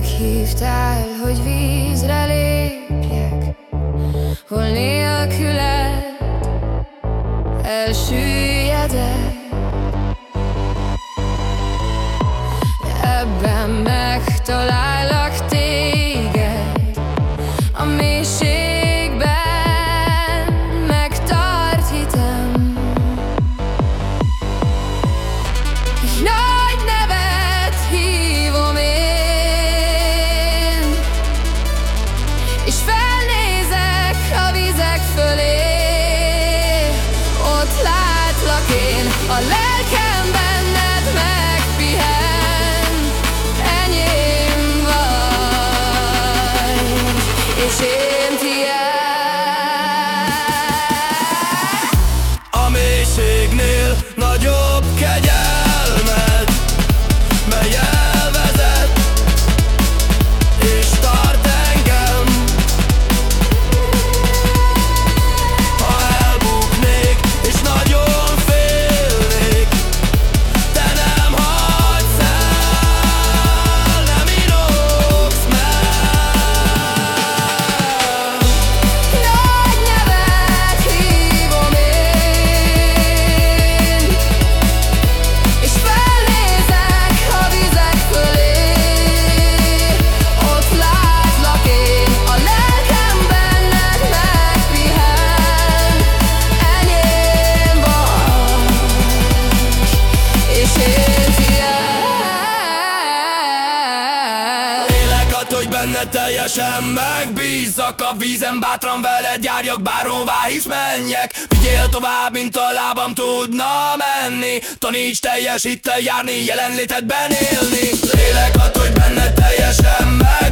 meghívtál, hogy vízre lépjek, hol nélküled a lelkemben benne teljesen megbízak A vízen bátran veled járjak bárhová is menjek. Vigyél tovább, mint a lábam tudna menni. Taníts teljes hittel járni, jelenlétedben élni. Lélek ad, hogy benne teljesen meg